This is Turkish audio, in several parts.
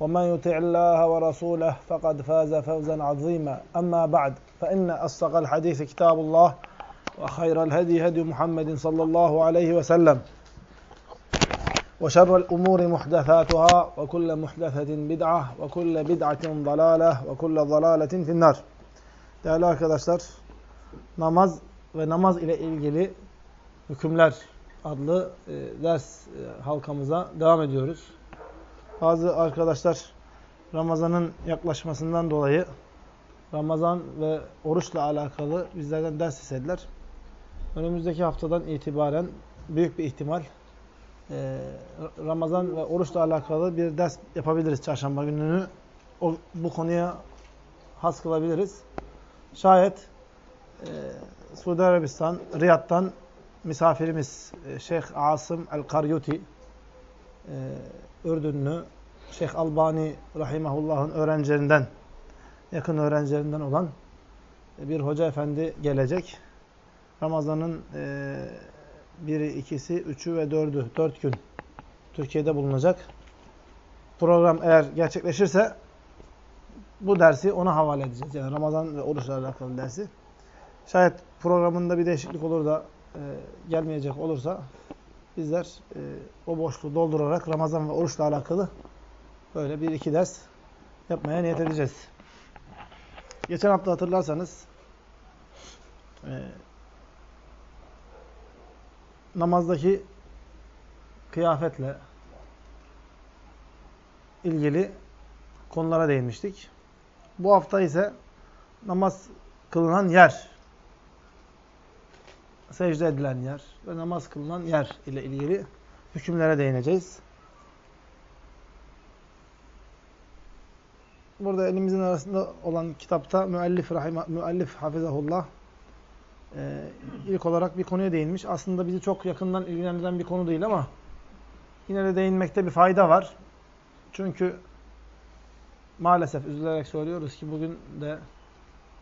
ومن يطع الله ورسوله فقد فاز فوزا عظيما أما بعد فإن أصدق الحديث كتاب الله وخير الهدي هدي محمد صلى الله عليه وسلم وشر الأمور محدثاتها وكل محدثة بدعة وكل بدعة ضلالة وكل ضلالة في النار Değerli arkadaşlar, namaz ve namaz ile ilgili hükümler adlı e, ders e, halkamıza devam ediyoruz. Bazı arkadaşlar Ramazan'ın yaklaşmasından dolayı Ramazan ve oruçla alakalı bizlerden ders istediler. Önümüzdeki haftadan itibaren büyük bir ihtimal e, Ramazan ve oruçla alakalı bir ders yapabiliriz çarşamba gününü. Bu konuya has kılabiliriz. Şayet e, Suudi Arabistan, Riyad'dan misafirimiz e, Şeyh Asım El-Karyuti Ürdünlü Şeyh Albani Rahimahullah'ın öğrencilerinden, yakın öğrencilerinden olan bir hoca efendi gelecek. Ramazan'ın e, biri, ikisi, üçü ve dördü, dört gün Türkiye'de bulunacak. Program eğer gerçekleşirse bu dersi ona havale edeceğiz. Yani Ramazan ve oruçla alakalı dersi. Şayet programında bir değişiklik olur da e, gelmeyecek olursa bizler e, o boşluğu doldurarak Ramazan ve oruçla alakalı böyle bir iki ders yapmaya niyet edeceğiz. Geçen hafta hatırlarsanız e, namazdaki kıyafetle ilgili konulara değinmiştik. Bu hafta ise namaz kılınan yer, secde edilen yer ve namaz kılınan yer ile ilgili hükümlere değineceğiz. Burada elimizin arasında olan kitapta müellif, rahima, müellif hafizahullah e, ilk olarak bir konuya değinmiş. Aslında bizi çok yakından ilgilendiren bir konu değil ama yine de değinmekte bir fayda var. Çünkü maalesef üzülerek söylüyoruz ki bugün de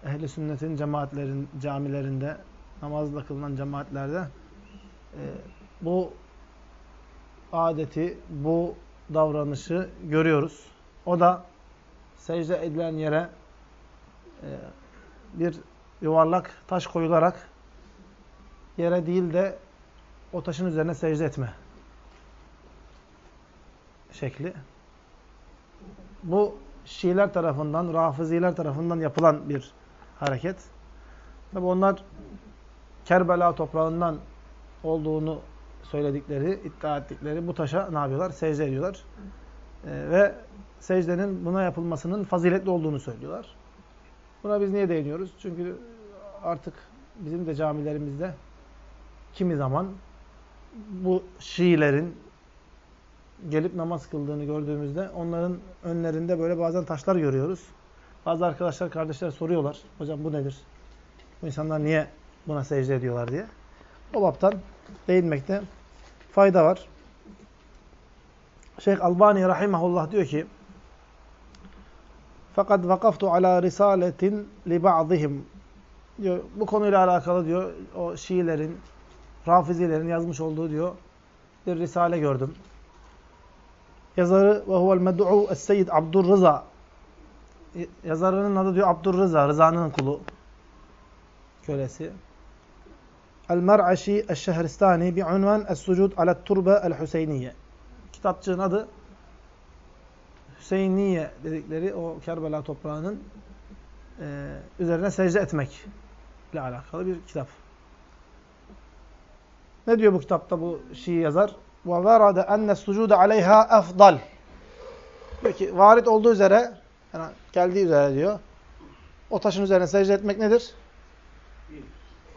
ehli sünnetin cemaatlerin camilerinde namazda kılınan cemaatlerde e, bu adeti, bu davranışı görüyoruz. O da secde edilen yere e, bir yuvarlak taş koyularak yere değil de o taşın üzerine secde etme şekli. Bu Şiiler tarafından, Rafiziler tarafından yapılan bir hareket. Tabi onlar Kerbela toprağından olduğunu söyledikleri, iddia ettikleri bu taşa ne yapıyorlar? Secde ediyorlar. Ee, ve secdenin buna yapılmasının faziletli olduğunu söylüyorlar. Buna biz niye değiniyoruz? Çünkü artık bizim de camilerimizde kimi zaman bu Şiilerin gelip namaz kıldığını gördüğümüzde onların önlerinde böyle bazen taşlar görüyoruz. Bazı arkadaşlar, kardeşler soruyorlar. Hocam bu nedir? Bu insanlar niye buna secde ediyorlar diye. O baptan değinmekte fayda var. Şeyh Albani rahimahullah diyor ki fakat vakaftu ala risaletin li ba'dihim diyor bu konuyla alakalı diyor o Şiilerin Rafizilerin yazmış olduğu diyor bir risale gördüm. Yazarı ve huvel med'u es-seyyid Abdurrıza yazarının adı diyor Abdurrıza Rıza'nın kulu kölesi. El-Mer'aşi El-Şehristani bi unvan Es-Sucud alet-Turbe El-Hüseyniye. Kitapçığın adı Hüseyniye dedikleri o Kerbela toprağının e, üzerine secde etmek ile alakalı bir kitap. Ne diyor bu kitapta bu Şii yazar? وَوَرَدَ اَنَّ السُّجُودَ عَلَيْهَا اَفْضَلِ Diyor ki varit olduğu üzere, yani geldiği üzere diyor, o taşın üzerine secde etmek nedir?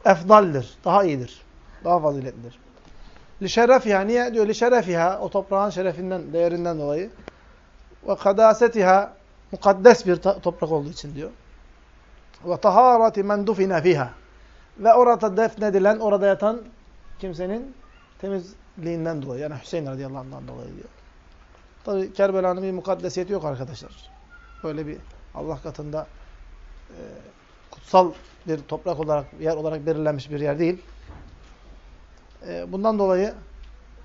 Efdaldir, daha iyidir, daha faziletlidir. Lişerefiha, niye? Diyor lişerefiha, o toprağın şerefinden, değerinden dolayı. Ve kadasetiha, mukaddes bir toprak olduğu için diyor. Ve taharati men dufina fiha. Ve orada defnedilen, orada yatan kimsenin temizliğinden dolayı. Yani Hüseyin radıyallahu anh'dan dolayı diyor. Tabi Kerbela'nın bir mukaddesiyeti yok arkadaşlar. Böyle bir Allah katında e, kutsal bir toprak olarak, yer olarak belirlenmiş bir yer değil. E, bundan dolayı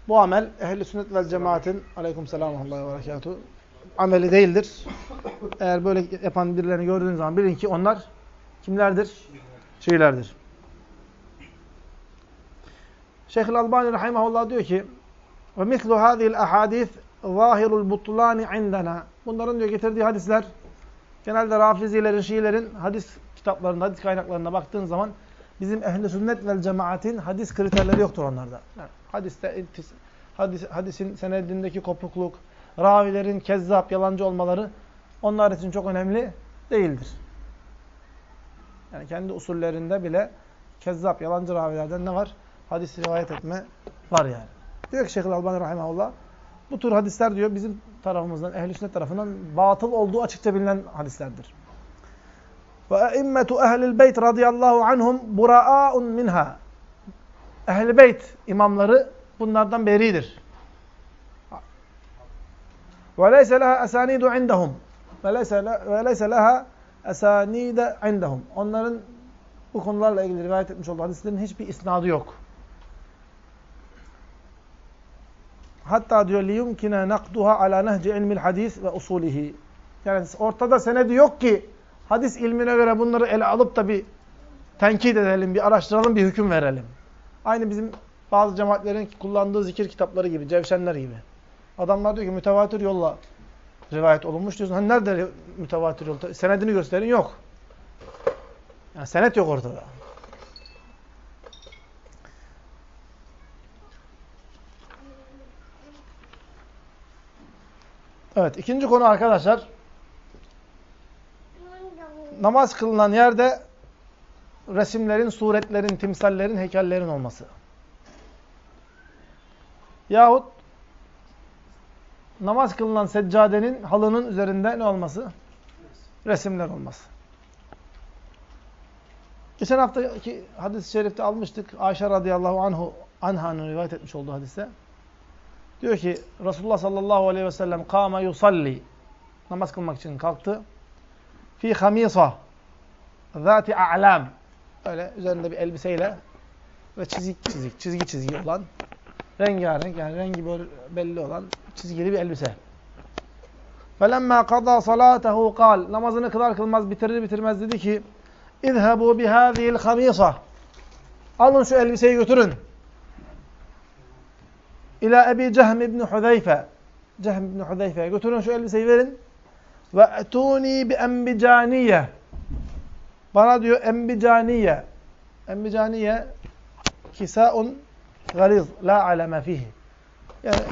bu amel ehl-i sünnet vel cemaatin aleyküm selamu ve berekatuhu ameli değildir. Eğer böyle yapan birilerini gördüğünüz zaman bilin ki onlar kimlerdir? Şiilerdir. Şeyh Albani rahimahullah diyor ki ve mislu hadhihi'l ahadis zahirul butlani indana. Bunların diyor getirdiği hadisler genelde Rafizilerin, Şiilerin hadis kitaplarında, hadis kaynaklarına baktığın zaman bizim ehli sünnet vel cemaatin hadis kriterleri yoktur onlarda. Yani hadiste hadis, hadisin senedindeki kopukluk, ravilerin kezzap, yalancı olmaları onlar için çok önemli değildir. Yani kendi usullerinde bile kezzap, yalancı ravilerden ne var? Hadis rivayet etme var yani. Diyor ki Şeyh Albani Rahimahullah, bu tür hadisler diyor bizim tarafımızdan, ehl-i sünnet tarafından batıl olduğu açıkça bilinen hadislerdir. Ve e'immatu ehlil beyt radıyallahu anhum bura'aun minha. Ehl-i beyt imamları bunlardan beridir. Ve leyse leha esanidu indahum. Ve leyse leha esanide indahum. Onların bu konularla ilgili rivayet etmiş olduğu hadislerin hiçbir isnadı yok. Hatta diyor liyumkine nakduha ala nehci ilmil hadis ve usulihi. Yani ortada senedi yok ki hadis ilmine göre bunları ele alıp da bir tenkit edelim, bir araştıralım, bir hüküm verelim. Aynı bizim bazı cemaatlerin kullandığı zikir kitapları gibi, cevşenler gibi. Adamlar diyor ki mütevatir yolla rivayet olunmuş diyorsun. Hani nerede mütevatir yol? Senedini gösterin yok. Yani senet yok ortada. Evet, ikinci konu arkadaşlar. Namaz kılınan yerde resimlerin, suretlerin, timsallerin, heykellerin olması. Yahut namaz kılınan seccadenin, halının üzerinde ne olması? Resimler olması. Geçen haftaki hadis-i şerifte almıştık. Ayşe radıyallahu anhu anhanın rivayet etmiş olduğu hadiste. Diyor ki Resulullah sallallahu aleyhi ve sellem kâme yusalli namaz kılmak için kalktı Fi hamisa zati a'lam öyle üzerinde bir elbiseyle ve çizik çizik, çizgi çizgi olan rengarenk yani rengi böyle belli olan çizgili bir elbise. فَلَمَّا قَضَى صَلَاتَهُ قال Namazını kılar kılmaz bitirir bitirmez dedi ki اِذْهَبُوا بِهَذِهِ الْخَمِيصَةِ Alın şu elbiseyi götürün. İlâ Ebi Cehm İbni Hudeyfe. Cehm İbni Hudeyfe'ye götürün şu elbiseyi verin. Ve etûni bi embicaniye. Bana diyor embicaniye. Embicaniye kisaun galiz la aleme fihi. Yani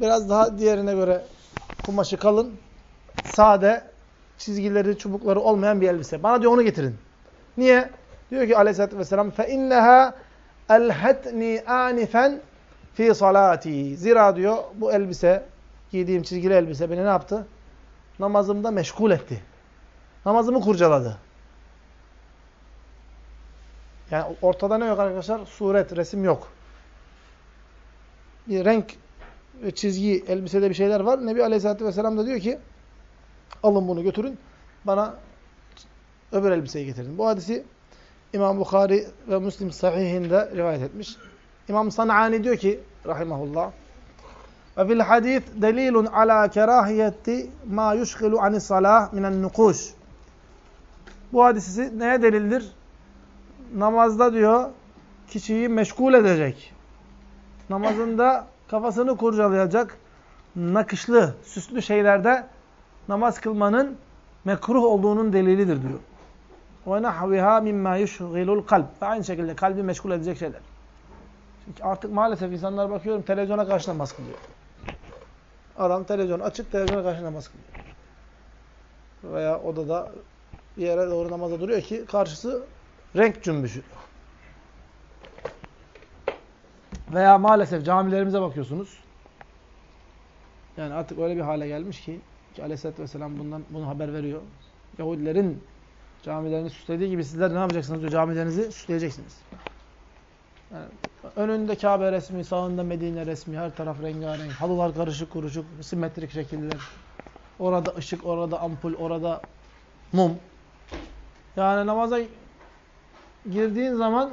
biraz daha diğerine göre kumaşı kalın, sade, çizgileri, çubukları olmayan bir elbise. Bana diyor onu getirin. Niye? Diyor ki aleyhissalatü vesselam فَاِنَّهَا اَلْهَتْنِي آنِفًا fi salati. Zira diyor bu elbise, giydiğim çizgili elbise beni ne yaptı? Namazımda meşgul etti. Namazımı kurcaladı. Yani ortada ne yok arkadaşlar? Suret, resim yok. Bir renk çizgi, elbisede bir şeyler var. Nebi Aleyhisselatü Vesselam da diyor ki alın bunu götürün. Bana öbür elbiseyi getirin. Bu hadisi İmam Bukhari ve Müslim sahihinde rivayet etmiş. İmam San'ani diyor ki rahimahullah ve fil hadis delilun ala kerahiyeti ma yushgilu anis salah minen nukuş. Bu hadisi neye delildir? Namazda diyor kişiyi meşgul edecek. Namazında kafasını kurcalayacak nakışlı, süslü şeylerde namaz kılmanın mekruh olduğunun delilidir diyor. nahviha mimma yushghilul kalb. Ve aynı şekilde kalbi meşgul edecek şeyler. Çünkü artık maalesef insanlar bakıyorum televizyona karşı namaz kılıyor. Adam televizyon açık televizyona karşı namaz kılıyor. Veya odada bir yere doğru namaza duruyor ki karşısı renk cümbüşü. Veya maalesef camilerimize bakıyorsunuz. Yani artık öyle bir hale gelmiş ki, ki Aleyhisselatü Vesselam bundan bunu haber veriyor. Yahudilerin camilerini süslediği gibi sizler ne yapacaksınız diyor, camilerinizi süsleyeceksiniz. Yani önünde Kabe resmi, sağında Medine resmi, her taraf rengarenk, halılar karışık kuruşuk, simetrik şekiller. Orada ışık, orada ampul, orada mum. Yani namaza girdiğin zaman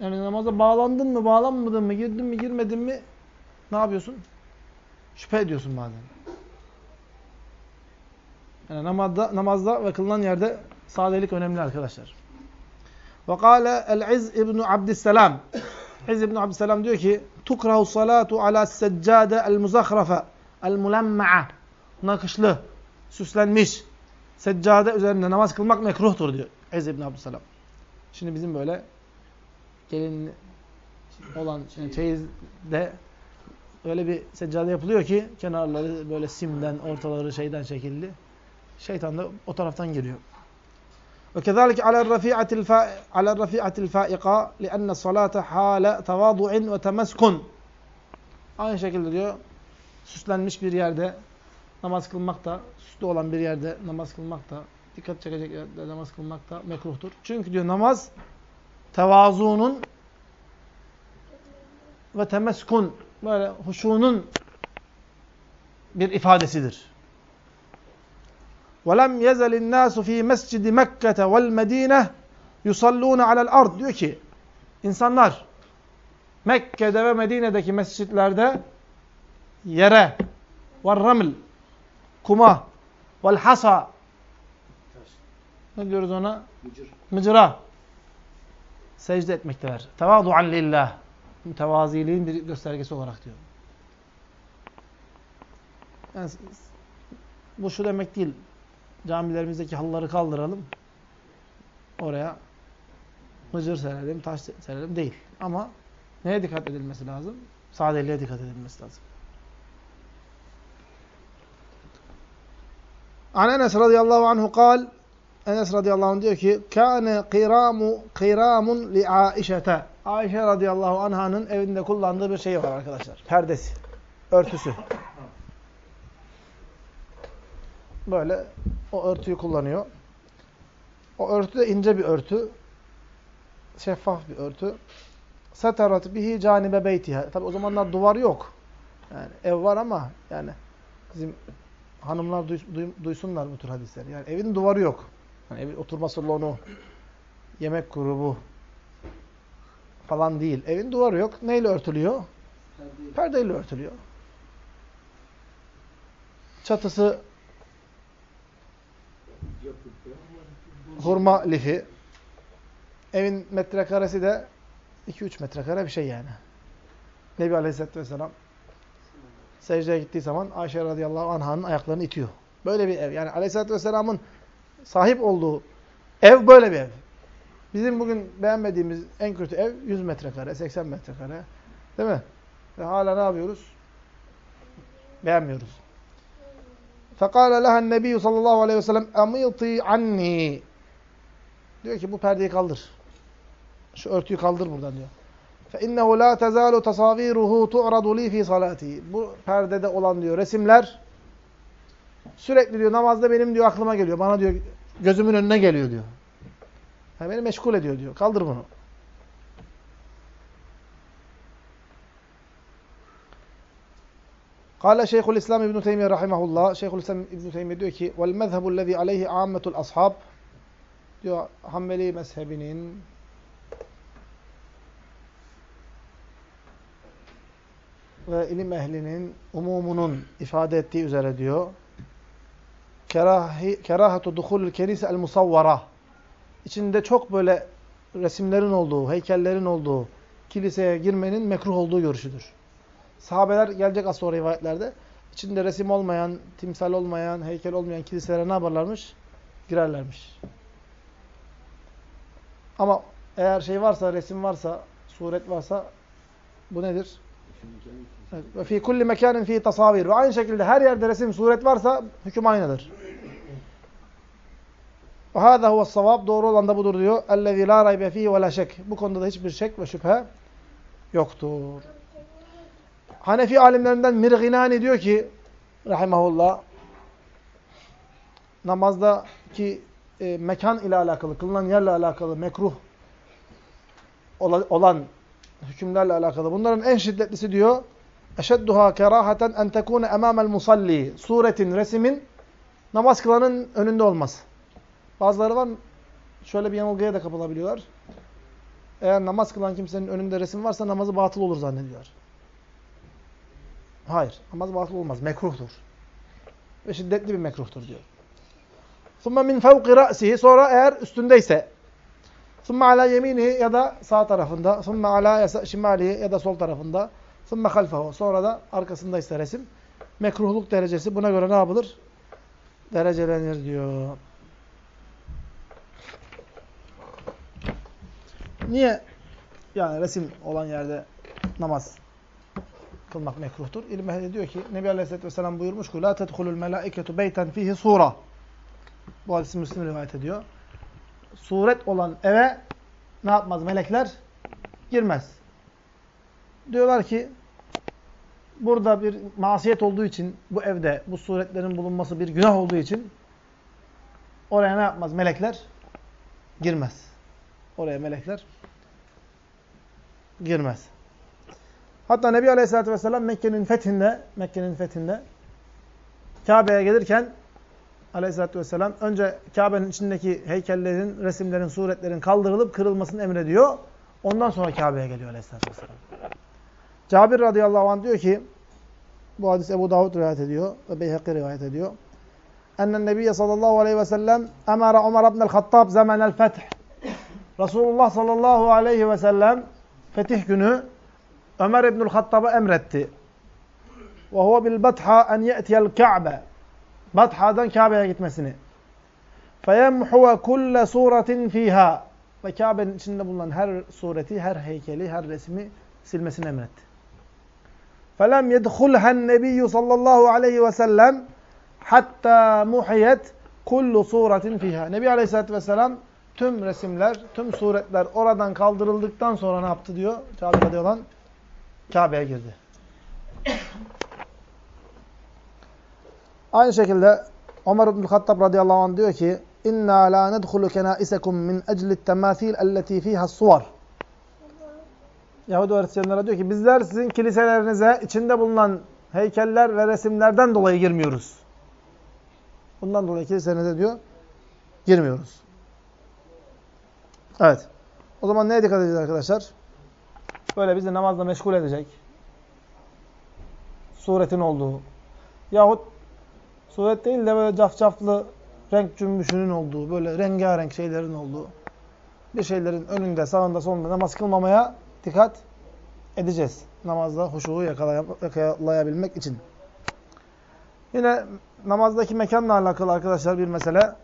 yani namaza bağlandın mı, bağlanmadın mı, girdin mi, girmedin mi ne yapıyorsun? Şüphe ediyorsun bazen. Yani namazda, namazda ve kılınan yerde sadelik önemli arkadaşlar. Ve kâle el-İz ibn Abdüsselam. İz ibn Abdüsselam diyor ki tukrahu salatu ala seccade el-muzahrafe el-mulemma'a nakışlı, süslenmiş seccade üzerinde namaz kılmak mekruhtur diyor İz ibn Abdüsselam. Şimdi bizim böyle gelin olan çeyizde öyle bir seccade yapılıyor ki kenarları böyle simden, ortaları şeyden şekilli. Şeytan da o taraftan giriyor. وكذلك على الرفيعة الفا على الرفيعة الفائقة لأن الصلاة حال تواضع وتمسكن. Aynı şekilde diyor süslenmiş bir yerde namaz kılmak da, süslü olan bir yerde namaz kılmak da, dikkat çekecek yerde namaz kılmak da mekruhtur. Çünkü diyor namaz tevazuunun ve temeskun böyle huşunun bir ifadesidir. وَلَمْ يَزَلِ النَّاسُ ف۪ي مَسْجِدِ مَكَّةَ وَالْمَد۪ينَةِ يُصَلُّونَ عَلَى الْأَرْضِ Diyor ki, insanlar Mekke'de ve Medine'deki mescitlerde yere, وَالرَّمْلِ kuma, وَالْحَسَى ne diyoruz ona? Mıcır. Mıcıra. Secde etmekteler. Tevadu'an lillah. Mütevaziliğin bir göstergesi olarak diyor. Yani bu şu demek değil. Camilerimizdeki halıları kaldıralım. Oraya mıcır serelim, taş serelim değil. Ama neye dikkat edilmesi lazım? Sadeliğe dikkat edilmesi lazım. An Enes radıyallahu anhu kal Enes radıyallahu anh diyor ki kâne kiramu kiramun li Aişete Ayşe radıyallahu anh'ın evinde kullandığı bir şey var arkadaşlar. Perdesi. Örtüsü. Böyle o örtüyü kullanıyor. O örtü de ince bir örtü. Şeffaf bir örtü. Satarat bihi canibe beytiha. Tabi o zamanlar duvar yok. Yani ev var ama yani bizim hanımlar duy, duy, duysunlar bu tür hadisleri. Yani evin duvarı yok. Yani evin oturma salonu, yemek grubu falan değil. Evin duvarı yok. Neyle örtülüyor? Perdeyi Perdeyle örtülüyor. Çatısı hurma lifi. Evin metrekaresi de 2-3 metrekare bir şey yani. Nebi Aleyhisselatü Vesselam secdeye gittiği zaman Ayşe radıyallahu anh'ın ayaklarını itiyor. Böyle bir ev. Yani Aleyhisselatü Vesselam'ın sahip olduğu ev böyle bir ev. Bizim bugün beğenmediğimiz en kötü ev 100 metrekare, 80 metrekare. Değil mi? Ve hala ne yapıyoruz? Beğenmiyoruz. فَقَالَ لَهَا النَّبِيُّ sallallahu aleyhi ve sellem اَمِيطِي anni. Diyor ki bu perdeyi kaldır. Şu örtüyü kaldır buradan diyor. فَاِنَّهُ لَا تَزَالُ تَصَاوِيرُهُ تُعْرَضُ لِي ف۪ي صَلَاتِهِ Bu perdede olan diyor resimler sürekli diyor namazda benim diyor aklıma geliyor. Bana diyor gözümün önüne geliyor diyor. Yani beni meşgul ediyor diyor. Kaldır bunu. Kale Şeyhülislam İbn Teymiyye rahimehullah. Şeyhülislam İbn Teymiyye diyor ki: "Vel mezhebu allazi aleyhi ammetul ashab" diyor Hanbeli mezhebinin ve ilim ehlinin umumunun ifade ettiği üzere diyor. Kerahi, kerahatu duhulul kenise el musavvara. İçinde çok böyle resimlerin olduğu, heykellerin olduğu kiliseye girmenin mekruh olduğu görüşüdür. Sahabeler gelecek az sonra rivayetlerde içinde resim olmayan, timsal olmayan, heykel olmayan kiliselere ne yaparlarmış? Girerlermiş. Ama eğer şey varsa, resim varsa, suret varsa bu nedir? Ve fi kulli mekanin fi tasavir. Ve aynı şekilde her yerde resim, suret varsa hüküm aynıdır. Ve hâzâ huve savab. Doğru olan da budur diyor. Ellezî lâ raybe fîhî ve lâ şek. Bu konuda da hiçbir şek ve şüphe yoktur. Hanefi alimlerinden Mirginani diyor ki rahimahullah namazdaki e, mekan ile alakalı, kılınan yerle alakalı mekruh olan hükümlerle alakalı. Bunların en şiddetlisi diyor eşedduha kerahaten en tekune emamel musalli. Suretin, resimin namaz kılanın önünde olmaz. Bazıları var şöyle bir yanılgıya da kapılabiliyorlar. Eğer namaz kılan kimsenin önünde resim varsa namazı batıl olur zannediyor. Hayır. Namaz batıl olmaz. Mekruhtur. Ve şiddetli bir mekruhtur diyor. Summa min fevki ra'sihi. Sonra eğer üstündeyse. Summa ala yeminihi ya da sağ tarafında. Summa ala şimalihi ya da sol tarafında. Summa halfahu. Sonra da arkasındaysa resim. Mekruhluk derecesi buna göre ne yapılır? Derecelenir diyor. Niye yani resim olan yerde namaz kılmak mekruhtur? İlimehi diyor ki Nebi Aleyhisselatü Vesselam buyurmuş ki La tedhulul melâiketu beyten fihi sura. Bu hadisi Müslim rivayet ediyor. Suret olan eve ne yapmaz melekler? Girmez. Diyorlar ki burada bir masiyet olduğu için bu evde bu suretlerin bulunması bir günah olduğu için oraya ne yapmaz melekler? Girmez. Oraya melekler girmez. Hatta Nebi Aleyhisselatü Vesselam Mekke'nin fethinde, Mekke'nin fethinde Kabe'ye gelirken Aleyhisselatü Vesselam önce Kabe'nin içindeki heykellerin, resimlerin, suretlerin kaldırılıp kırılmasını emrediyor. Ondan sonra Kabe'ye geliyor Aleyhisselatü Vesselam. Cabir radıyallahu anh diyor ki, bu hadis Ebu Davud rivayet ediyor ve Beyhekki rivayet ediyor. Ennen Nebiye sallallahu aleyhi ve sellem emara Ömer ibn el-Hattab zemenel feth. Resulullah sallallahu aleyhi ve sellem fetih günü Ömer İbnül Hattab'a emretti. Ve huve bil batha en ye'tiyel Ka'be. Batha'dan Kabe'ye gitmesini. Feyemhuve kulle suretin fiha. Ve Kabe'nin içinde bulunan her sureti, her heykeli, her resmi silmesini emretti. Felem yedhulhen nebiyyü sallallahu aleyhi ve sellem hatta muhiyet kullu suretin fiha. Nebi aleyhissalatü vesselam tüm resimler, tüm suretler oradan kaldırıldıktan sonra ne yaptı diyor. Kabe'de olan Kabe'ye girdi. Aynı şekilde Ömer ibn Hattab radıyallahu anh diyor ki İnna la nedhulu kenaisekum min ecli temathil elleti fiha suvar. Yahudi öğretmenlere diyor ki bizler sizin kiliselerinize içinde bulunan heykeller ve resimlerden dolayı girmiyoruz. Bundan dolayı kiliselerinize diyor girmiyoruz. Evet. O zaman neye dikkat edeceğiz arkadaşlar? Böyle bizi namazla meşgul edecek. Suretin olduğu. Yahut suret değil de böyle cafcaflı renk cümbüşünün olduğu, böyle rengarenk şeylerin olduğu bir şeylerin önünde, sağında, solunda namaz kılmamaya dikkat edeceğiz. Namazda huşuğu yakalayabilmek için. Yine namazdaki mekanla alakalı arkadaşlar bir mesele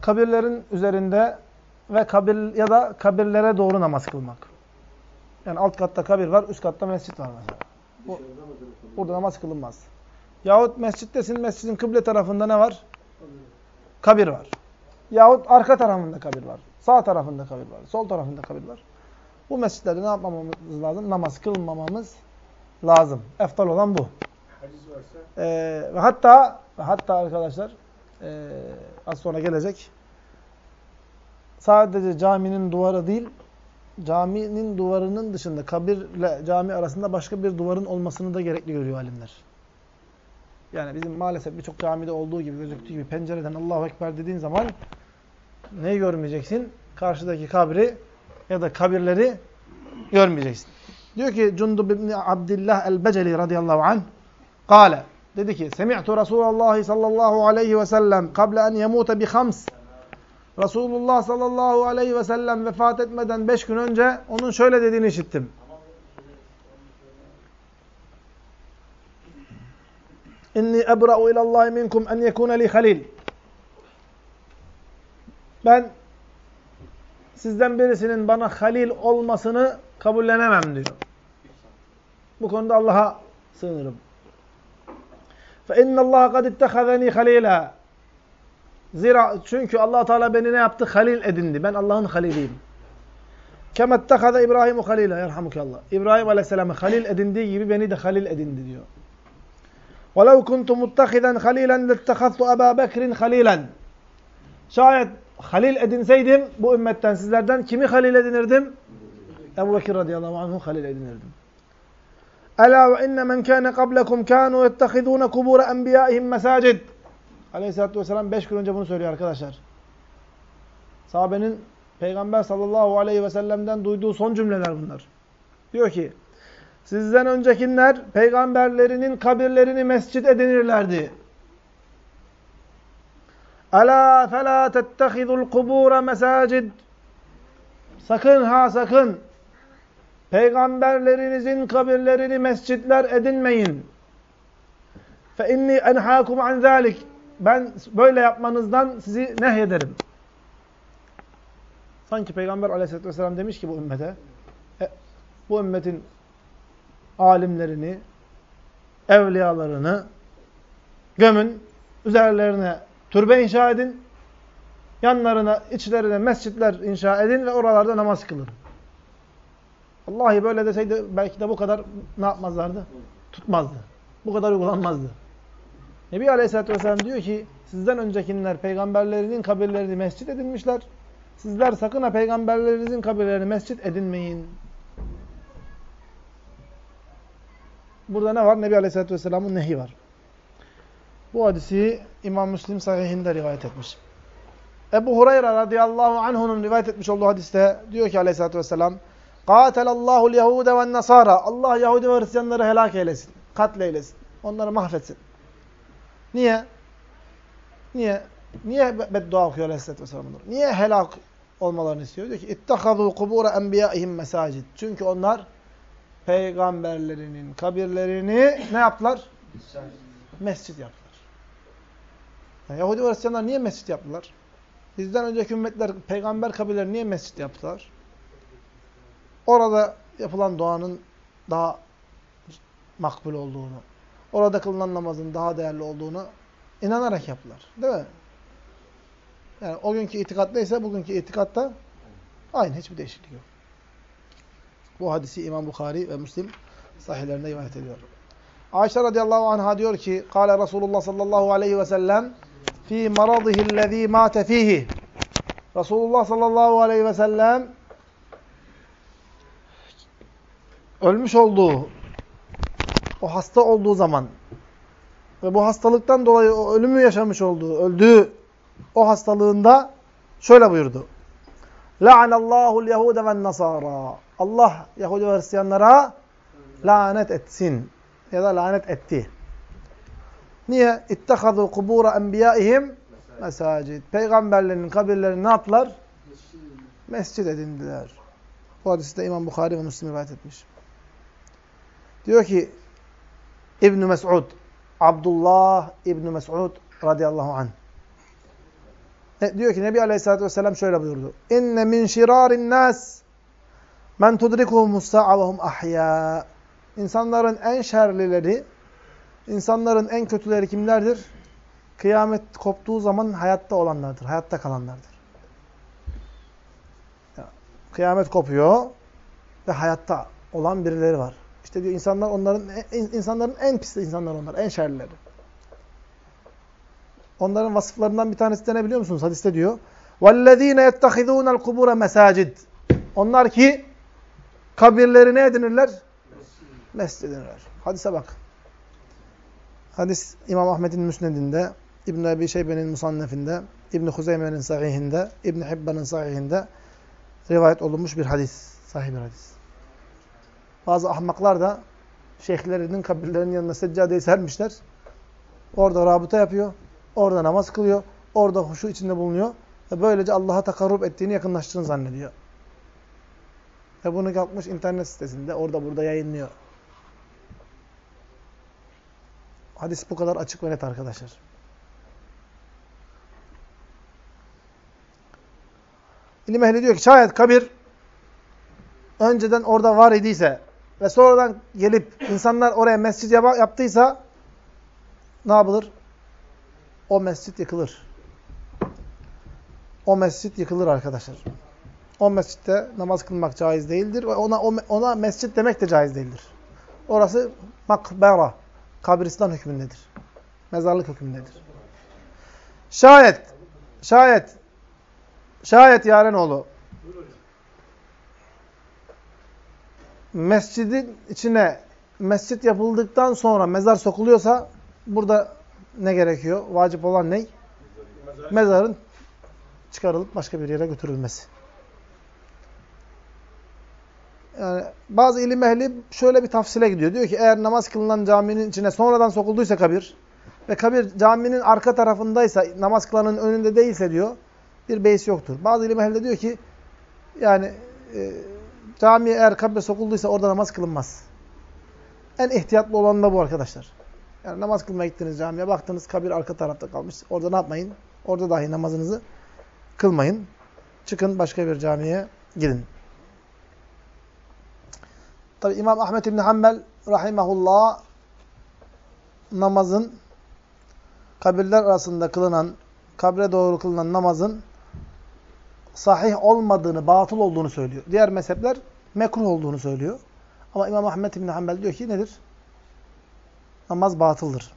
kabirlerin üzerinde ve kabir ya da kabirlere doğru namaz kılmak. Yani alt katta kabir var, üst katta mescit var mesela. Bu, burada namaz kılınmaz. Yahut mescittesin, mescidin kıble tarafında ne var? Kabir var. Yahut arka tarafında kabir var. Sağ tarafında kabir var. Sol tarafında kabir var. Bu mescitlerde ne yapmamamız lazım? Namaz kılmamamız lazım. Eftal olan bu. Ee, ve hatta ve hatta arkadaşlar e, az sonra gelecek. Sadece caminin duvarı değil, caminin duvarının dışında kabirle cami arasında başka bir duvarın olmasını da gerekli görüyor alimler. Yani bizim maalesef birçok camide olduğu gibi gözüktüğü gibi pencereden Allahu Ekber dediğin zaman neyi görmeyeceksin? Karşıdaki kabri ya da kabirleri görmeyeceksin. Diyor ki Cundub ibn Abdullah el-Beceli radıyallahu anh Kale Dedi ki, Semi'tu Resulullah sallallahu aleyhi ve sellem kable en yemute bi hams. Resulullah sallallahu aleyhi ve sellem vefat etmeden beş gün önce onun şöyle dediğini işittim. İnni ebra'u ilallahi minkum en yekune li halil. Ben sizden birisinin bana halil olmasını kabullenemem diyor. Bu konuda Allah'a sığınırım. فَاِنَّ اللّٰهَ قَدْ اتَّخَذَنِي خَلِيلًا Zira çünkü allah Teala beni ne yaptı? Halil edindi. Ben Allah'ın haliliyim. كَمَا اتَّخَذَ İbrahim halila yerhamukallah. İbrahim Aleyhisselam'ı halil edindiği gibi beni de halil edindi diyor. وَلَوْ كُنْتُ مُتَّخِذًا خَلِيلًا لَاتَّخَذْتُ أَبَا بَكْرٍ خَلِيلًا Şayet halil edinseydim bu ümmetten sizlerden kimi halil edinirdim? Ebu Bekir radıyallahu anh'u halil edinirdim. Ela ve inne men kâne qablekum kânû yettehidûne kubûre enbiyâihim mesâcid. Aleyhisselatü vesselam beş gün önce bunu söylüyor arkadaşlar. Sahabenin Peygamber sallallahu aleyhi ve sellem'den duyduğu son cümleler bunlar. Diyor ki, sizden öncekiler peygamberlerinin kabirlerini mescit edinirlerdi. Ala fela tettehidul kubura mesacid. Sakın ha sakın. Peygamberlerinizin kabirlerini mescitler edinmeyin. Fe inni enhâkum an zâlik. Ben böyle yapmanızdan sizi nehyederim. Sanki Peygamber aleyhissalatü vesselam demiş ki bu ümmete, e, bu ümmetin alimlerini, evliyalarını gömün, üzerlerine türbe inşa edin, yanlarına, içlerine mescitler inşa edin ve oralarda namaz kılın. Allahi böyle deseydi belki de bu kadar ne yapmazlardı? Tutmazdı. Bu kadar uygulanmazdı. Nebi Aleyhisselatü Vesselam diyor ki, sizden öncekiler peygamberlerinin kabirlerini mescit edinmişler. Sizler sakın ha peygamberlerinizin kabirlerini mescit edinmeyin. Burada ne var? Nebi Aleyhisselatü Vesselam'ın nehi var. Bu hadisi İmam Müslim sahihinde rivayet etmiş. Ebu Hureyre radıyallahu anh'unun rivayet etmiş olduğu hadiste diyor ki aleyhissalatü vesselam Katelallahu Yahude ve Nasara Allah Yahudi ve Hristiyanları helak eylesin. Katleylesin. Onları mahvetsin. Niye? Niye? Niye beddua okuyor aleyhissalatü vesselam bunları? Niye helak olmalarını istiyor? Diyor ki İttehazû kubûre enbiyâihim mesacid. Çünkü onlar peygamberlerinin kabirlerini ne yaptılar? Mescid yaptılar. Yani Yahudi ve Hristiyanlar niye mescit yaptılar? Bizden önceki ümmetler peygamber kabirleri niye mescit yaptılar? Orada yapılan duanın daha makbul olduğunu, orada kılınan namazın daha değerli olduğunu inanarak yaptılar. Değil mi? Yani o günkü itikat neyse bugünkü itikatta aynı hiçbir değişiklik yok. Bu hadisi İmam Bukhari ve Müslim sahihlerinde rivayet ediyor. Ayşe radıyallahu anha diyor ki, Kale Resulullah sallallahu aleyhi ve sellem fi maradihillezî mâte fîhî. Resulullah sallallahu aleyhi ve sellem ölmüş olduğu, o hasta olduğu zaman ve bu hastalıktan dolayı o ölümü yaşamış olduğu, öldüğü o hastalığında şöyle buyurdu. La'anallahul Yahude ve Nasara. Allah Yahudi ve Hristiyanlara lanet etsin. Ya da lanet etti. Niye? İttehadu kubura enbiyaihim mesacid. Peygamberlerin kabirlerini ne yaptılar? Mescid edindiler. Bu hadisi de İmam Bukhari ve Müslim rivayet etmiş. Diyor ki İbn Mes'ud Abdullah İbn Mes'ud radıyallahu anh. E, diyor ki Nebi Aleyhisselatü Vesselam şöyle buyurdu. İnne min şirarin nas men tudrikuhumus sa'a ve hum ahya. İnsanların en şerlileri, insanların en kötüleri kimlerdir? Kıyamet koptuğu zaman hayatta olanlardır, hayatta kalanlardır. Kıyamet kopuyor ve hayatta olan birileri var. İşte diyor insanlar onların insanların en pis insanlar onlar, en şerlileri. Onların vasıflarından bir tanesi de ne biliyor musunuz? Hadiste diyor. وَالَّذ۪ينَ يَتَّخِذُونَ الْقُبُورَ mesacid. Onlar ki kabirleri ne edinirler? Mescid edinirler. Hadise bak. Hadis İmam Ahmet'in Müsned'inde, İbn-i Ebi Şeybe'nin Musannef'inde, İbn-i Huzeyme'nin Sahihinde, İbn-i Hibban'ın Sahihinde rivayet olunmuş bir hadis. Sahih bir hadis. Bazı ahmaklar da şeyhlerinin kabirlerinin yanına seccadeyi sermişler. Orada rabıta yapıyor. Orada namaz kılıyor. Orada huşu içinde bulunuyor. Ve böylece Allah'a takarrub ettiğini, yakınlaştığını zannediyor. Ve bunu kalkmış internet sitesinde orada burada yayınlıyor. Hadis bu kadar açık ve net arkadaşlar. İlim ehli diyor ki şayet kabir önceden orada var idiyse ve sonradan gelip insanlar oraya mescid yaptıysa ne yapılır? O mescit yıkılır. O mescit yıkılır arkadaşlar. O mescitte namaz kılmak caiz değildir. Ona, ona mescit demek de caiz değildir. Orası makbera, kabristan hükmündedir. Mezarlık hükmündedir. Şayet, şayet, şayet Yarenoğlu mescidin içine mescit yapıldıktan sonra mezar sokuluyorsa burada ne gerekiyor? Vacip olan ne? Mezarın çıkarılıp başka bir yere götürülmesi. Yani bazı ilim ehli şöyle bir tafsile gidiyor. Diyor ki eğer namaz kılınan caminin içine sonradan sokulduysa kabir ve kabir caminin arka tarafındaysa namaz kılanın önünde değilse diyor bir beis yoktur. Bazı ilim ehli de diyor ki yani e, camiye eğer kabre sokulduysa orada namaz kılınmaz. En ihtiyatlı olan da bu arkadaşlar. Yani namaz kılmaya gittiniz camiye baktınız kabir arka tarafta kalmış. Orada ne yapmayın? Orada dahi namazınızı kılmayın. Çıkın başka bir camiye gidin. Tabi İmam Ahmet İbni Hanbel rahimahullah namazın kabirler arasında kılınan, kabre doğru kılınan namazın sahih olmadığını, batıl olduğunu söylüyor. Diğer mezhepler mekruh olduğunu söylüyor. Ama İmam Ahmet İbni Hanbel diyor ki nedir? Namaz batıldır.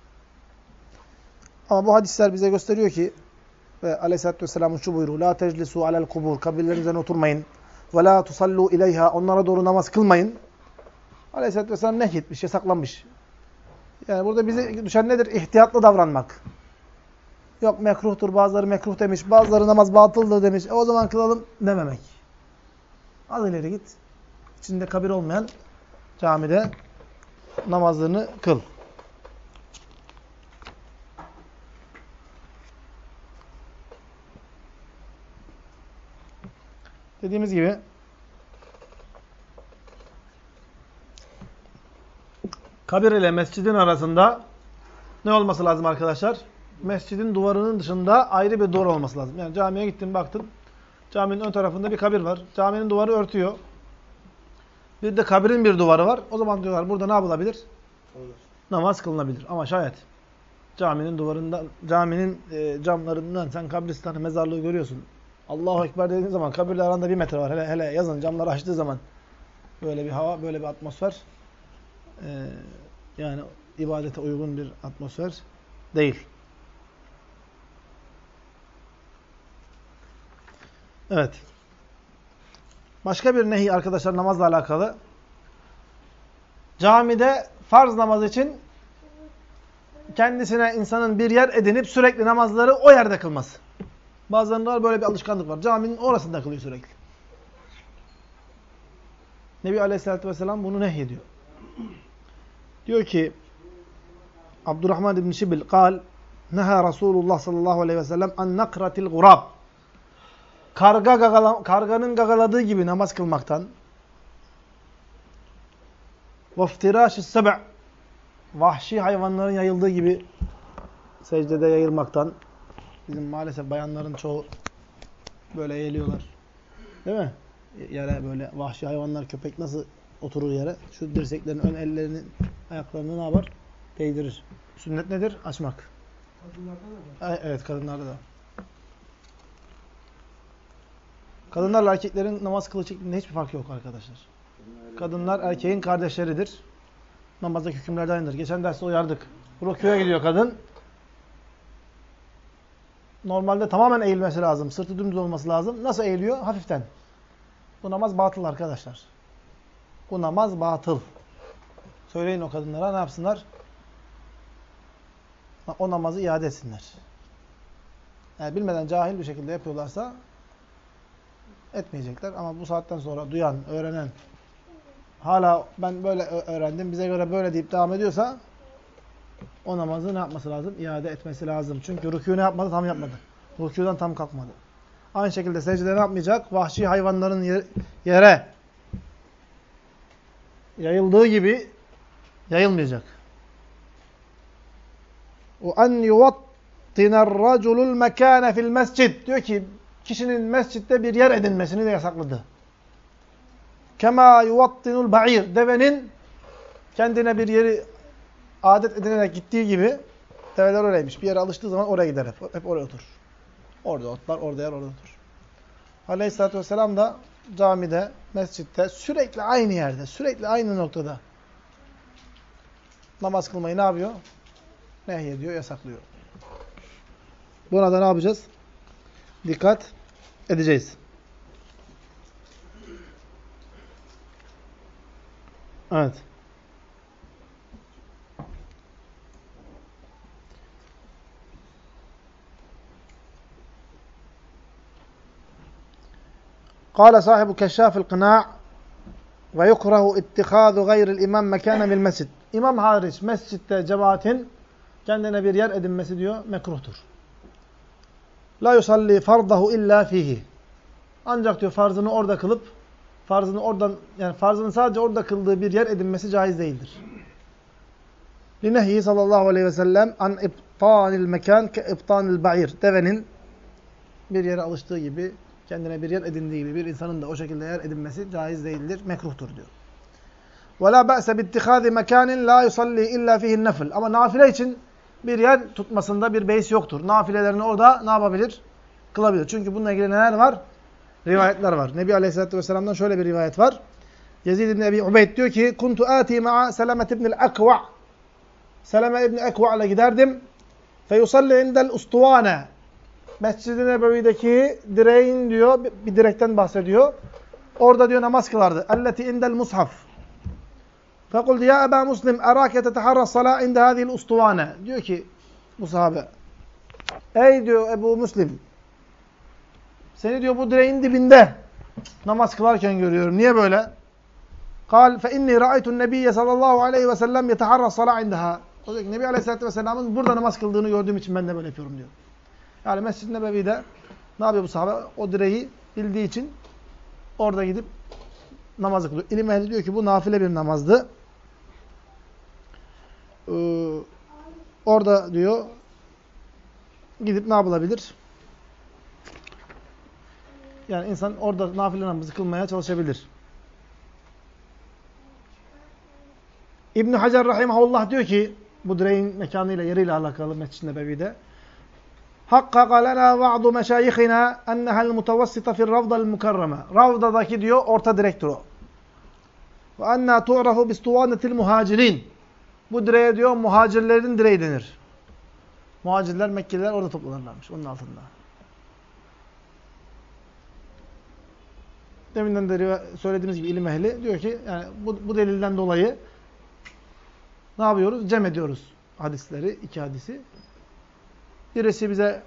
Ama bu hadisler bize gösteriyor ki ve aleyhissalatü vesselamın şu buyruğu La teclisu alel kubur kabirlerin üzerine oturmayın. Ve la tusallu ileyha onlara doğru namaz kılmayın. Aleyhisselatü Vesselam nehyetmiş, yasaklanmış. Yani burada bize düşen nedir? İhtiyatlı davranmak. Yok mekruhtur, bazıları mekruh demiş, bazıları namaz batıldır demiş. E o zaman kılalım dememek. Az ileri git. İçinde kabir olmayan camide namazını kıl. Dediğimiz gibi kabir ile mescidin arasında ne olması lazım arkadaşlar? Mescidin duvarının dışında ayrı bir duvar olması lazım. Yani camiye gittin baktın. Caminin ön tarafında bir kabir var. Caminin duvarı örtüyor. Bir de kabirin bir duvarı var. O zaman diyorlar burada ne yapılabilir? Olur. Namaz kılınabilir. Ama şayet caminin duvarından, caminin e, camlarından sen kabristanı, mezarlığı görüyorsun. Allahu Ekber dediğin zaman kabirle aranda bir metre var. Hele hele yazın camları açtığı zaman böyle bir hava, böyle bir atmosfer e, yani ibadete uygun bir atmosfer değil. Evet. Başka bir nehi arkadaşlar namazla alakalı. Camide farz namaz için kendisine insanın bir yer edinip sürekli namazları o yerde kılması. Bazılarında böyle bir alışkanlık var. Caminin orasında kılıyor sürekli. Nebi Aleyhisselatü Vesselam bunu nehyediyor. Diyor ki Abdurrahman İbn Şibil kal Neha Resulullah sallallahu aleyhi ve sellem an nakratil gurab. Karga gagala, karganın gagaladığı gibi namaz kılmaktan. Vaftiraşis sebe' vahşi hayvanların yayıldığı gibi secdede yayılmaktan. Bizim maalesef bayanların çoğu böyle eğiliyorlar. Değil mi? Yere böyle vahşi hayvanlar, köpek nasıl oturur yere? Şu dirseklerin ön ellerinin ayaklarını ne yapar? Değdirir. Sünnet nedir? Açmak. Kadınlarda da var. Evet kadınlarda da. Kadınlarla erkeklerin namaz kılıç şeklinde hiçbir fark yok arkadaşlar. Kadınlar erkeğin kardeşleridir. Namazdaki hükümlerden aynıdır. Geçen derste uyardık. Rüküye gidiyor kadın. Normalde tamamen eğilmesi lazım. Sırtı dümdüz olması lazım. Nasıl eğiliyor? Hafiften. Bu namaz batıl arkadaşlar. Bu namaz batıl. Söyleyin o kadınlara ne yapsınlar? O namazı iade etsinler. Yani bilmeden cahil bir şekilde yapıyorlarsa etmeyecekler. Ama bu saatten sonra duyan, öğrenen, hala ben böyle öğrendim, bize göre böyle deyip devam ediyorsa o namazı ne yapması lazım? İade etmesi lazım. Çünkü rükû ne yapmadı? Tam yapmadı. Rükûdan tam kalkmadı. Aynı şekilde secde ne yapmayacak? Vahşi hayvanların yere yayıldığı gibi yayılmayacak. O en yuvattina raculu'l mekâne fil mescid. Diyor ki kişinin mescitte bir yer edinmesini de yasakladı. Kema yuvattinul ba'ir. Devenin kendine bir yeri adet edinerek gittiği gibi develer öyleymiş. Bir yere alıştığı zaman oraya gider hep. Hep oraya oturur. Orada otlar, orada yer, orada oturur. Aleyhisselatü Vesselam da camide, mescitte sürekli aynı yerde, sürekli aynı noktada namaz kılmayı ne yapıyor? Nehyediyor, yasaklıyor. Buna da ne yapacağız? Dikkat edeceğiz. Evet. Kale sahibu keşşafil kına ve yukrahu ittihadu gayril imam mekâne bil mescid. İmam hariç mescitte cemaatin kendine bir yer edinmesi diyor mekruhtur. La yusalli fardahu illa fihi. Ancak diyor farzını orada kılıp farzını oradan yani farzını sadece orada kıldığı bir yer edinmesi caiz değildir. Linehyi sallallahu aleyhi ve sellem an iptanil mekan ke iptanil ba'ir. Devenin bir yere alıştığı gibi kendine bir yer edindiği gibi bir insanın da o şekilde yer edinmesi caiz değildir, mekruhtur diyor. وَلَا بَأْسَ بِاتِّخَاذِ مَكَانٍ لَا يُصَلِّي اِلَّا فِيهِ النَّفِلِ Ama nafile için bir yer tutmasında bir beis yoktur. Nafilelerini orada ne yapabilir? Kılabilir. Çünkü bununla ilgili neler var? Rivayetler var. Nebi Aleyhisselatü Vesselam'dan şöyle bir rivayet var. Yezid ibn Ebi Ubeyd diyor ki Kuntu ati ma'a Selamet ibn el-Akva' Seleme ibn Ekva ile giderdim. Feyusalli indel ustuvane Mescid-i Nebevi'deki direğin diyor, bir direkten bahsediyor. Orada diyor namaz kılardı. Elleti indel mushaf. Fekuldu ya Eba Muslim erake teteharra salâ inde hâzihil ustuvane. Diyor ki bu sahabe. Ey diyor Ebu Müslim. Seni diyor bu direğin dibinde namaz kılarken görüyorum. Niye böyle? Kal fe inni ra'aytu'n nebiyye sallallahu aleyhi ve sellem yeteharra salâ indeha. Nebi Aleyhisselatü Vesselam'ın burada namaz kıldığını gördüğüm için ben de böyle yapıyorum diyor. Yani Mescid-i Nebevi'de ne yapıyor bu sahabe? O direği bildiği için orada gidip namazı kılıyor. İlim ehli diyor ki bu nafile bir namazdı. Ee, orada diyor gidip ne yapılabilir? Yani insan orada nafile namazı kılmaya çalışabilir. İbn Hacer rahimehullah diyor ki bu direğin mekanıyla yeriyle alakalı Mescid-i Nebevi'de Hakkaka lena ba'du meşayihina ennehel mutavassita fil ravdal mukarreme. Ravdadaki diyor orta direktör o. Ve enna tu'rafu bistuvanetil muhacirin. Bu direğe diyor muhacirlerin direği denir. Muhacirler Mekkeliler orada toplanırlarmış onun altında. Deminden de söylediğimiz gibi ilim ehli diyor ki yani bu, bu delilden dolayı ne yapıyoruz? Cem ediyoruz hadisleri, iki hadisi. Birisi bize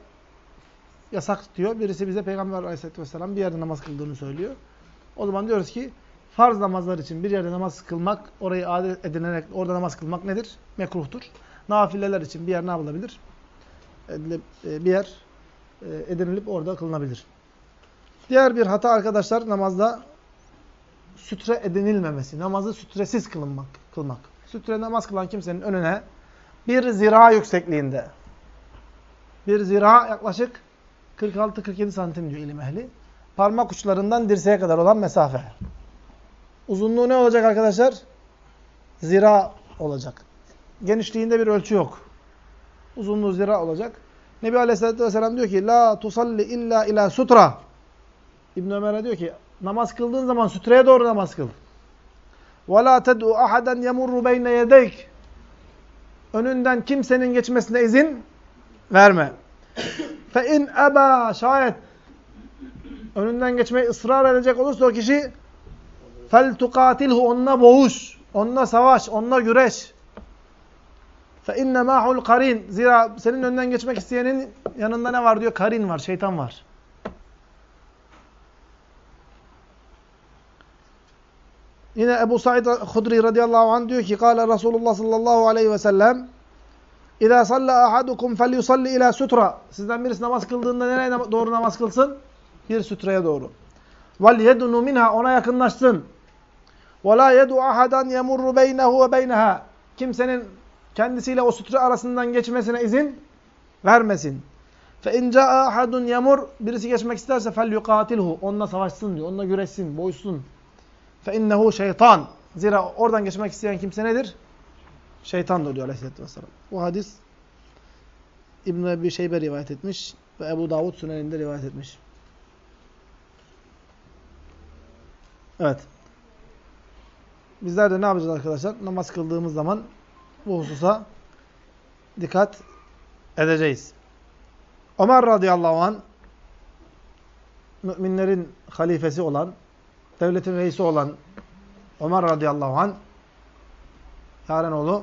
yasak diyor, birisi bize Peygamber Aleyhisselatü vesselam bir yerde namaz kıldığını söylüyor. O zaman diyoruz ki farz namazlar için bir yerde namaz kılmak, orayı adet edinerek orada namaz kılmak nedir? Mekruhtur. Nafileler için bir yer ne yapılabilir? E, bir yer e, edinilip orada kılınabilir. Diğer bir hata arkadaşlar namazda sütre edinilmemesi. Namazı sütresiz kılınmak, kılmak. Sütre namaz kılan kimsenin önüne bir zira yüksekliğinde bir zira yaklaşık 46-47 santim diyor ilim ehli. Parmak uçlarından dirseğe kadar olan mesafe. Uzunluğu ne olacak arkadaşlar? Zira olacak. Genişliğinde bir ölçü yok. Uzunluğu zira olacak. Nebi Aleyhisselatü Vesselam diyor ki La tusalli illa ila sutra. İbn Ömer'e diyor ki namaz kıldığın zaman sütreye doğru namaz kıl. Ve la ted'u ahaden yemurru beyne yedeyk. Önünden kimsenin geçmesine izin verme. Fe in eba şayet önünden geçmeyi ısrar edecek olursa o kişi fel tukatilhu onunla boğuş, onunla savaş, onunla güreş. Fe inne ma'hul karin. Zira senin önünden geçmek isteyenin yanında ne var diyor? Karin var, şeytan var. Yine Ebu Said Hudri radıyallahu anh diyor ki Kale Resulullah sallallahu aleyhi ve sellem İza salla ahadukum felyusalli ila sutra. Sizden birisi namaz kıldığında nereye doğru namaz kılsın? Bir sütreye doğru. Vel yedunu minha ona yakınlaşsın. Ve la yedu ahadan yemurru beynehu ve beyneha. Kimsenin kendisiyle o sütre arasından geçmesine izin vermesin. Fe in caa ahadun yemur birisi geçmek isterse fel yukatilhu. Onunla savaşsın diyor. Onunla güreşsin, boysun. Fe innehu şeytan. Zira oradan geçmek isteyen kimse nedir? Şeytandır diyor aleyhissalatü vesselam. Bu hadis İbn-i Ebi Şeybe rivayet etmiş ve Ebu Davud Sünen'inde rivayet etmiş. Evet. Bizler de ne yapacağız arkadaşlar? Namaz kıldığımız zaman bu hususa dikkat edeceğiz. Ömer radıyallahu an müminlerin halifesi olan, devletin reisi olan Ömer radıyallahu an Yarenoğlu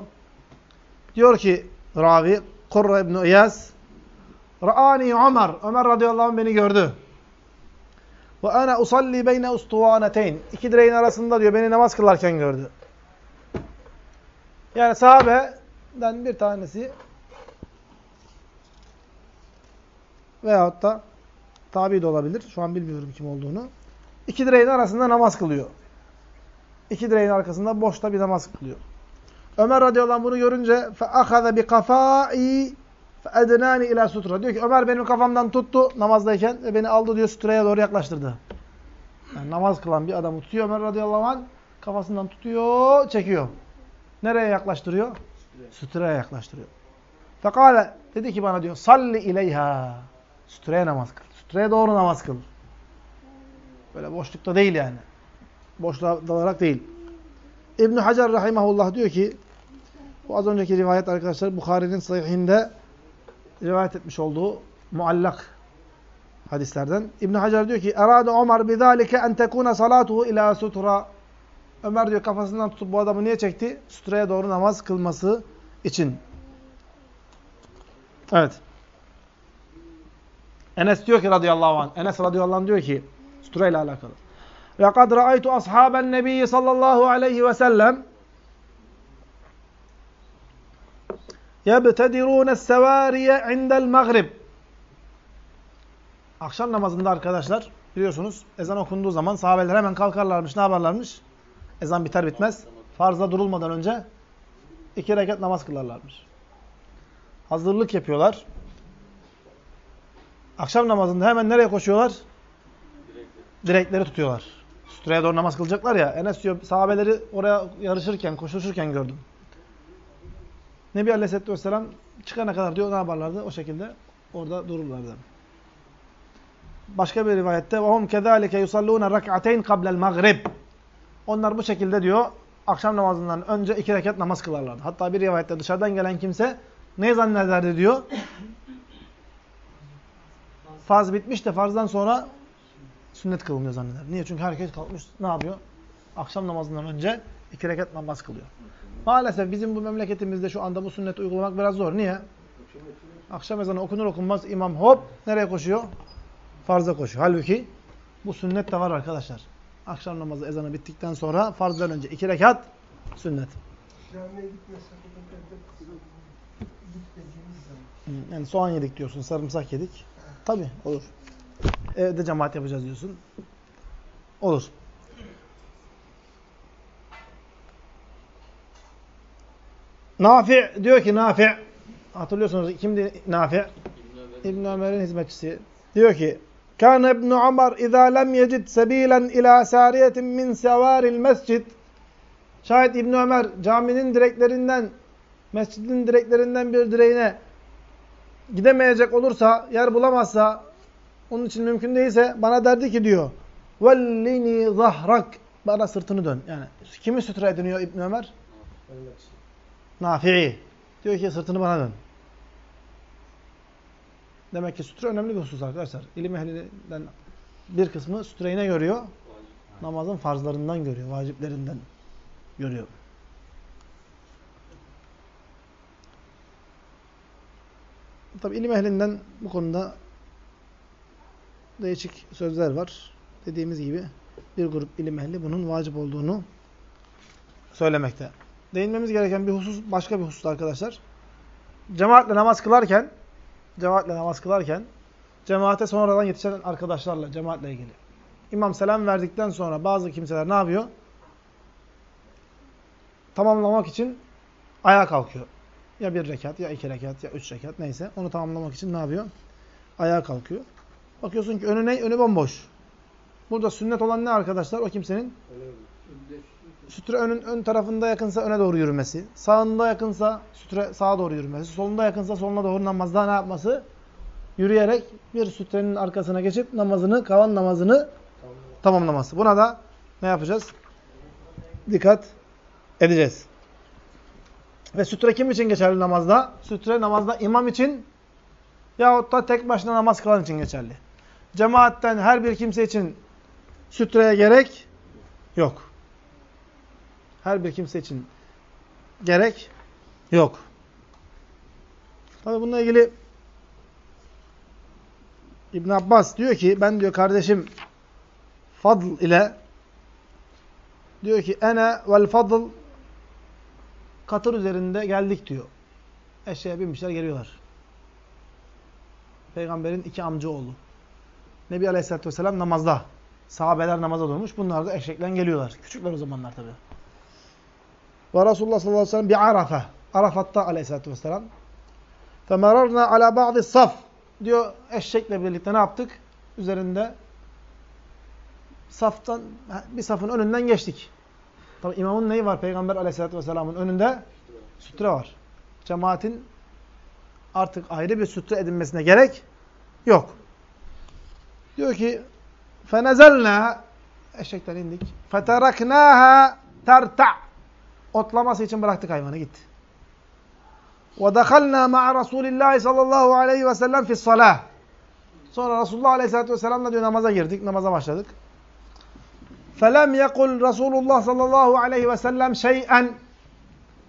diyor ki ravi Kurra İbn İyaz Ra'ani Ömer Ömer radıyallahu anh beni gördü. Ve ana usalli beyne ustuvaneteyn. İki direğin arasında diyor beni namaz kılarken gördü. Yani sahabeden bir tanesi veyahut da tabi de olabilir. Şu an bilmiyorum kim olduğunu. İki direğin arasında namaz kılıyor. İki direğin arkasında boşta bir namaz kılıyor. Ömer radıyallahu anh bunu görünce فَأَخَذَ بِقَفَائِ فَاَدْنَانِ ila sutra. Diyor ki Ömer benim kafamdan tuttu namazdayken ve beni aldı diyor sutraya doğru yaklaştırdı. Yani namaz kılan bir adamı tutuyor Ömer radıyallahu anh kafasından tutuyor, çekiyor. Nereye yaklaştırıyor? Sutraya yaklaştırıyor. Fekale dedi ki bana diyor salli ileyha. Sutraya namaz kıl. Sutraya doğru namaz kıl. Böyle boşlukta değil yani. Boşluğa dalarak değil. İbn Hacer rahimahullah diyor ki bu az önceki rivayet arkadaşlar Bukhari'nin sahihinde rivayet etmiş olduğu muallak hadislerden. İbn Hacer diyor ki: "Erade Ömer bizalike en tekuna salatuhu ila sutra." Ömer diyor kafasından tutup bu adamı niye çekti? Sutraya doğru namaz kılması için. Evet. Enes diyor ki radıyallahu anh. Enes radıyallahu anh diyor ki sutra ile alakalı. "Ve kad ra'aytu ashaben nebiyyi sallallahu aleyhi ve sellem" يَبْتَدِرُونَ السَّوَارِيَ عِنْدَ الْمَغْرِبِ Akşam namazında arkadaşlar biliyorsunuz ezan okunduğu zaman sahabeler hemen kalkarlarmış. Ne yaparlarmış? Ezan biter bitmez. Farza durulmadan önce iki rekat namaz kılarlarmış. Hazırlık yapıyorlar. Akşam namazında hemen nereye koşuyorlar? Direkleri tutuyorlar. Sütreye doğru namaz kılacaklar ya. Enes diyor sahabeleri oraya yarışırken, koşuşurken gördüm. Nebi Aleyhisselatü Vesselam çıkana kadar diyor ne yaparlardı? O şekilde orada dururlardı. Başka bir rivayette وَهُمْ كَذَٰلِكَ يُصَلُّونَ رَكْعَتَيْنِ قَبْلَ الْمَغْرِبِ Onlar bu şekilde diyor akşam namazından önce iki rekat namaz kılarlardı. Hatta bir rivayette dışarıdan gelen kimse ne zannederdi diyor? Farz bitmiş de farzdan sonra sünnet kılınıyor zanneder. Niye? Çünkü herkes kalkmış ne yapıyor? Akşam namazından önce iki rekat namaz kılıyor. Maalesef bizim bu memleketimizde şu anda bu sünneti uygulamak biraz zor. Niye? Akşam ezanı okunur okunmaz imam hop nereye koşuyor? Farza koşuyor. Halbuki bu sünnet de var arkadaşlar. Akşam namazı ezanı bittikten sonra farzdan önce iki rekat sünnet. Yani soğan yedik diyorsun, sarımsak yedik. Tabi olur. Evde cemaat yapacağız diyorsun. Olur. Nafi diyor ki Nafi hatırlıyorsunuz kimdi Nafi? İbn Ömer'in hizmetçisi. Diyor ki Kan İbn Ömer iza lem yecid sebilen ila sariyetin min sevaril mescid Şayet İbn Ömer caminin direklerinden mescidin direklerinden bir direğine gidemeyecek olursa, yer bulamazsa, onun için mümkün değilse bana derdi ki diyor. Vellini zahrak. Bana sırtını dön. Yani kimi sütre ediniyor İbn Ömer? Nafi'i. Diyor ki sırtını bana dön. Demek ki sütre önemli bir husus arkadaşlar. İlim ehlinden bir kısmı sütreyi ne görüyor? Namazın farzlarından görüyor, vaciplerinden görüyor. Tabi ilim ehlinden bu konuda değişik sözler var. Dediğimiz gibi bir grup ilim ehli bunun vacip olduğunu söylemekte. Değinmemiz gereken bir husus başka bir husus arkadaşlar. Cemaatle namaz kılarken cemaatle namaz kılarken cemaate sonradan yetişen arkadaşlarla cemaatle ilgili. İmam selam verdikten sonra bazı kimseler ne yapıyor? Tamamlamak için ayağa kalkıyor. Ya bir rekat, ya iki rekat, ya üç rekat neyse. Onu tamamlamak için ne yapıyor? Ayağa kalkıyor. Bakıyorsun ki önü ne? Önü bomboş. Burada sünnet olan ne arkadaşlar? O kimsenin sütre önün ön tarafında yakınsa öne doğru yürümesi. Sağında yakınsa sütre sağa doğru yürümesi. Solunda yakınsa soluna doğru namazda ne yapması? Yürüyerek bir sütrenin arkasına geçip namazını, kalan namazını tamamlaması. Buna da ne yapacağız? Dikkat edeceğiz. Ve sütre kim için geçerli namazda? Sütre namazda imam için yahut da tek başına namaz kılan için geçerli. Cemaatten her bir kimse için sütreye gerek yok. Her bir kimse için gerek yok. Tabi bununla ilgili İbn Abbas diyor ki ben diyor kardeşim Fadl ile diyor ki ene vel Fadl katır üzerinde geldik diyor. Eşeğe binmişler geliyorlar. Peygamberin iki amca oğlu. Nebi Aleyhisselatü Vesselam namazda. Sahabeler namaza durmuş. Bunlar da eşekle geliyorlar. Küçükler o zamanlar tabi. Ve Resulullah sallallahu aleyhi ve sellem bir Arafa. Arafat'ta aleyhissalatü vesselam. Femerarna ala ba'di saf. Diyor eşekle birlikte ne yaptık? Üzerinde saftan bir safın önünden geçtik. Tabi imamın neyi var? Peygamber aleyhissalatü vesselamın önünde sütre var. Cemaatin artık ayrı bir sütre edinmesine gerek yok. Diyor ki fenezelna eşekten indik. Feteraknaha terta' Otlaması için bıraktık hayvanı gitti. وَدَخَلْنَا مَعَ رَسُولِ اللّٰهِ sallallahu aleyhi ve sellem فِي الصَّلَاةِ Sonra Resulullah aleyhissalatü vesselam'la diyor namaza girdik, namaza başladık. فَلَمْ يَقُلْ Resulullah sallallahu aleyhi ve sellem şey'en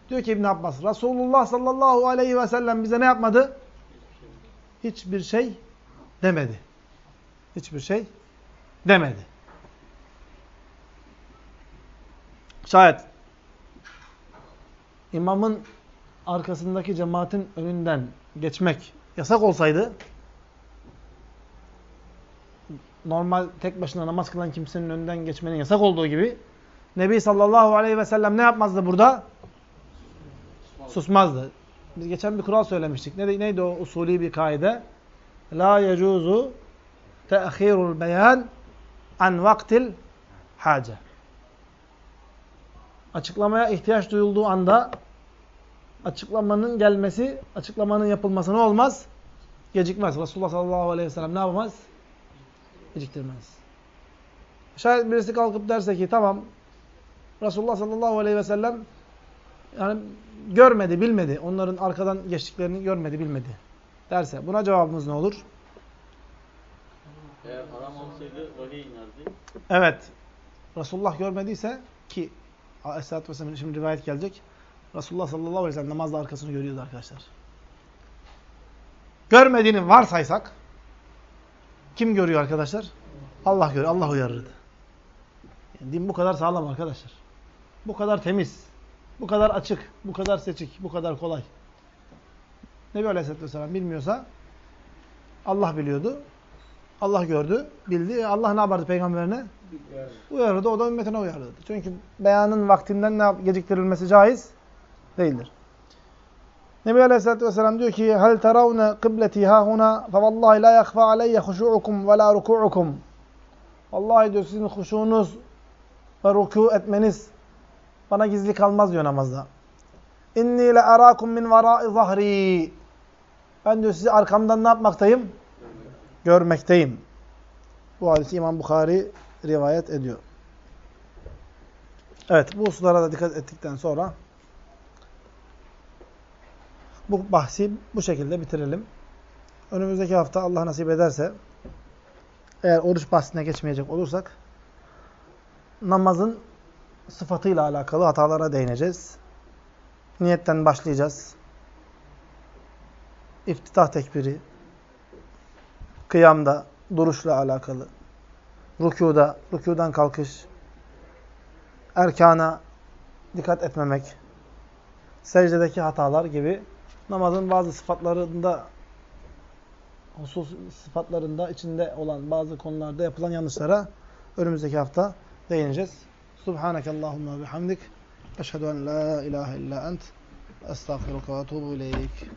Diyor ki İbn Abbas, Resulullah sallallahu aleyhi ve sellem bize ne yapmadı? Hiçbir şey demedi. Hiçbir şey demedi. Şayet imamın arkasındaki cemaatin önünden geçmek yasak olsaydı normal tek başına namaz kılan kimsenin önünden geçmenin yasak olduğu gibi Nebi sallallahu aleyhi ve sellem ne yapmazdı burada? Susmazdı. Biz geçen bir kural söylemiştik. Neydi, neydi o usulü bir kaide? La yecuzu te'khirul beyan an vaktil hace. Açıklamaya ihtiyaç duyulduğu anda açıklamanın gelmesi, açıklamanın yapılması ne olmaz? Gecikmez. Resulullah sallallahu aleyhi ve sellem ne yapamaz? Geciktirmez. Şayet birisi kalkıp derse ki tamam Resulullah sallallahu aleyhi ve sellem yani görmedi, bilmedi. Onların arkadan geçtiklerini görmedi, bilmedi. Derse buna cevabımız ne olur? Eğer haram olsaydı vahiy inerdi. Evet. Resulullah görmediyse ki Aleyhisselatü Vesselam'ın şimdi rivayet gelecek. Resulullah sallallahu aleyhi ve sellem namazda arkasını görüyordu arkadaşlar. Görmediğini varsaysak kim görüyor arkadaşlar? Allah görüyor. Allah uyarırdı. Yani din bu kadar sağlam arkadaşlar. Bu kadar temiz. Bu kadar açık. Bu kadar seçik. Bu kadar kolay. Nebi Aleyhisselatü Vesselam bilmiyorsa Allah biliyordu. Allah gördü, bildi. E Allah ne yapardı peygamberine? Uyarırdı. O da ümmetine uyarırdı. Çünkü beyanın vaktinden ne geciktirilmesi caiz değildir. Nebi Aleyhisselatü Vesselam diyor ki هَلْ تَرَوْنَ قِبْلَتِي هَا هُنَا فَوَاللّٰهِ لَا يَخْفَى عَلَيَّ خُشُوعُكُمْ وَلَا رُكُوعُكُمْ Vallahi diyor sizin huşuğunuz ve rükû etmeniz bana gizli kalmaz diyor namazda. İnni le arakum min vara'i zahri. Ben diyor sizi arkamdan ne yapmaktayım? Görmekteyim. Bu hadisi İmam Bukhari rivayet ediyor. Evet, bu hususlara da dikkat ettikten sonra bu bahsi bu şekilde bitirelim. Önümüzdeki hafta Allah nasip ederse eğer oruç bahsine geçmeyecek olursak namazın sıfatıyla alakalı hatalara değineceğiz. Niyetten başlayacağız. İftitah tekbiri, kıyamda, duruşla alakalı, rükuda, rükudan kalkış, erkana dikkat etmemek, secdedeki hatalar gibi namazın bazı sıfatlarında husus sıfatlarında içinde olan bazı konularda yapılan yanlışlara önümüzdeki hafta değineceğiz. Subhaneke Allahumma bihamdik. Eşhedü en la ilahe illa ent. Estağfiruka ve etûbü ileyk.